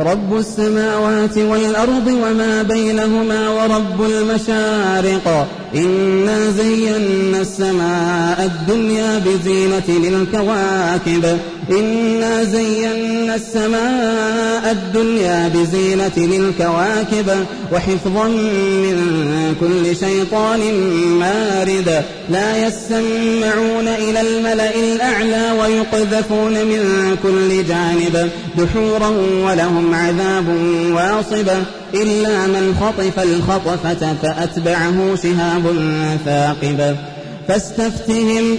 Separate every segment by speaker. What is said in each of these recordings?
Speaker 1: رب السماوات والأرض وما بينهما ورب المشارق. إنا زينا السماء الدنيا بزينة للكواكب. إنا زينا السماء الدنيا بزينة للكواكب. وحفظا من كل شيطان مارد. لا يسمعون إلى الملأ الأعلى ويقذفون من كل جانب. دحورا ولهم عذاب واصب إلا من خطف الخطفة فأتبعه شهاب ثاقب. فاستفتهم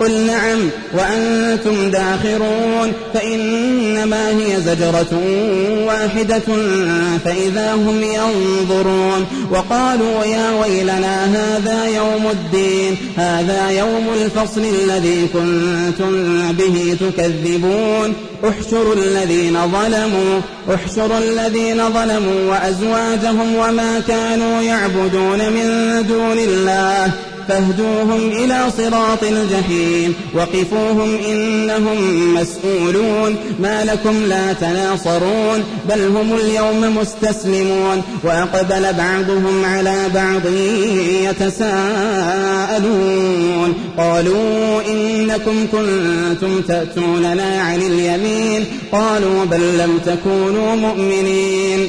Speaker 1: قل نعم وأنتم داخرون. فإنما هي زجرة واحدة فإذا هم ينظرون. وقالوا يا ويلنا هذا يوم الدين. هذا يوم الفصل الذي كنتم به تكذبون. احشروا الذين ظلموا. احشروا الذين ظلموا وأزواجهم وما كانوا يعبدون من دون الله. فاهدوهم إلى صراط الجحيم. وقفوهم إنهم مسؤولون. ما لكم لا تناصرون. بل هم اليوم مستسلمون. وأقبل بعضهم على بعض يتساءلون. قالوا إنكم كنتم تأتوننا عن اليمين. قالوا بل لم تكونوا مؤمنين.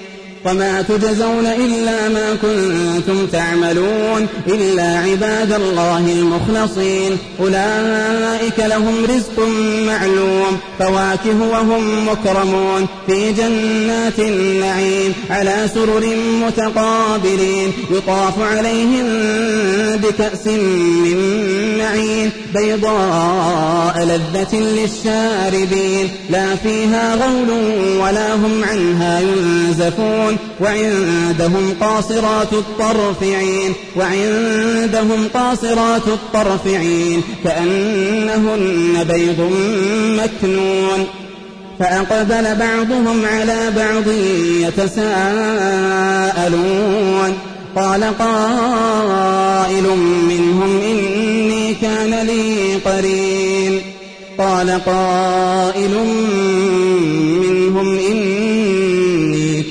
Speaker 1: وما تجزون إلا ما كنتم تعملون إلا عباد الله المخلصين. أولئك لهم رزق معلوم فواكه وهم مكرمون. في جنات النعيم على سرر متقابلين. يطاف عليهم بكأس من معين. بيضاء لذة للشاربين. لا فيها غول ولا هم عنها ينزفون. وعندهم قاصرات الطرف عين وعندهم قاصرات الطرف عين كأنهن بيض مكنون فأقبل بعضهم على بعض يتساءلون قال قائل منهم إني كان لي قرين قال قائل منهم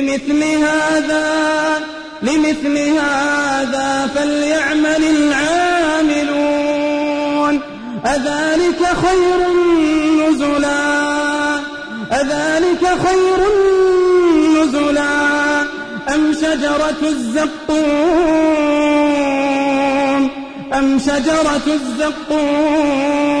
Speaker 1: لمثل هذا لمثل هذا فليعمل العاملون. أذلك خير نزلا أذلك خير نزلا. أم شجرة الزقوم أم شجرة الزقوم.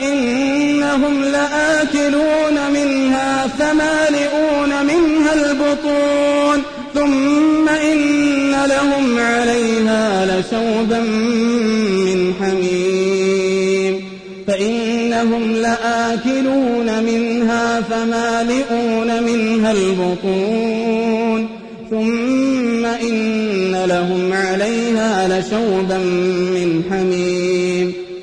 Speaker 1: فإنهم لآكلون منها فمالئون منها البطون. ثم إن لهم عليها لشوبا من حميم. فإنهم لآكلون منها فمالئون منها البطون. ثم إن لهم عليها لشوبا من حميم.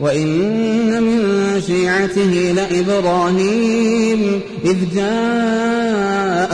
Speaker 1: وإن من شيعته لإبراهيم إذ جاء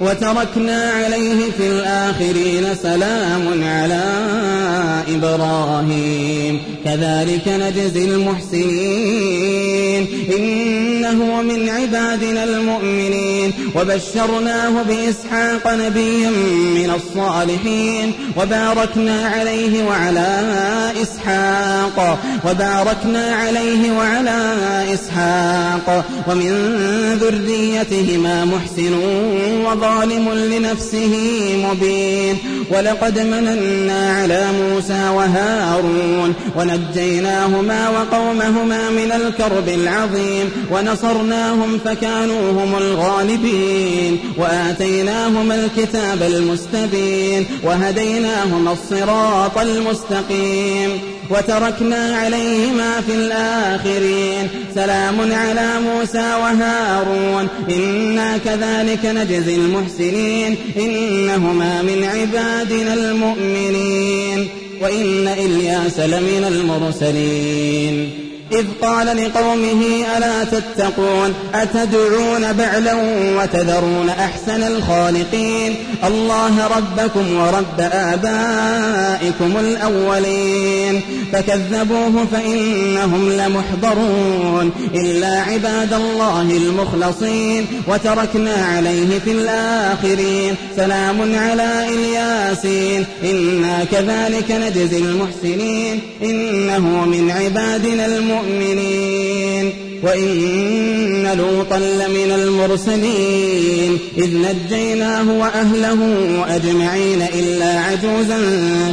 Speaker 1: وتركنا عليه في الآخرين سلام على إبراهيم. كذلك نجزي المحسنين. إنه من عبادنا المؤمنين. وبشرناه بإسحاق نبيا من الصالحين. وباركنا عليه وعلى إسحاق. وباركنا عليه وعلى إسحاق. ومن ذريتهما محسن وظالم لنفسه مبين. ولقد مننا على موسى وهارون ونجيناهما وقومهما من الكرب العظيم. ونصرناهم فكانوا هم الغالبين. وآتيناهما الكتاب المستبين. وهديناهما الصراط المستقيم. وتركنا عليهما في الآخرين. سلام على موسى وهارون. إنا كذلك نجزي المحسنين إنهما من عبادنا المؤمنين وإن إلياس لمن المرسلين. إذ قال لقومه ألا تتقون أتدعون بعلا وتذرون أحسن الخالقين الله ربكم ورب آبائكم الأولين فكذبوه فإنهم لمحضرون إلا عباد الله المخلصين وتركنا عليه في الآخرين سلام على إلياسين إنا كذلك نجزي المحسنين إنه من عبادنا المؤمنين. المؤمنين. وإن لوطا لمن المرسلين. إذ نجيناه وأهله أجمعين إلا عجوزا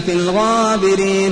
Speaker 1: في الغابرين.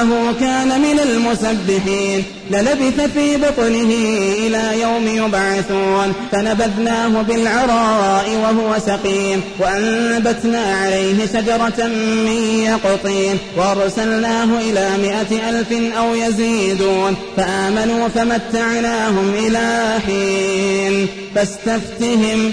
Speaker 1: أنه كان من المسبحين للبث في بطنه إلى يوم يبعثون. فنبذناه بالعراء وهو سقيم وأنبتنا عليه شجرة من يقطين. وأرسلناه إلى مائة ألف أو يزيدون. فآمنوا فمتعناهم إلى حين. فاستفتهم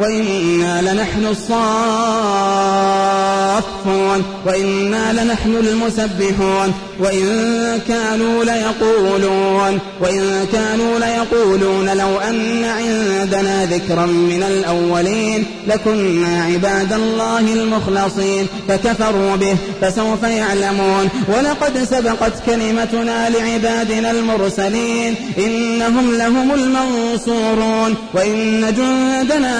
Speaker 1: وإنا لنحن الصافون وإنا لنحن المسبحون وإن كانوا ليقولون وإن كانوا ليقولون لو أن عندنا ذكرا من الأولين لكنا عباد الله المخلصين فكفروا به فسوف يعلمون ولقد سبقت كلمتنا لعبادنا المرسلين إنهم لهم المنصورون وإن جندنا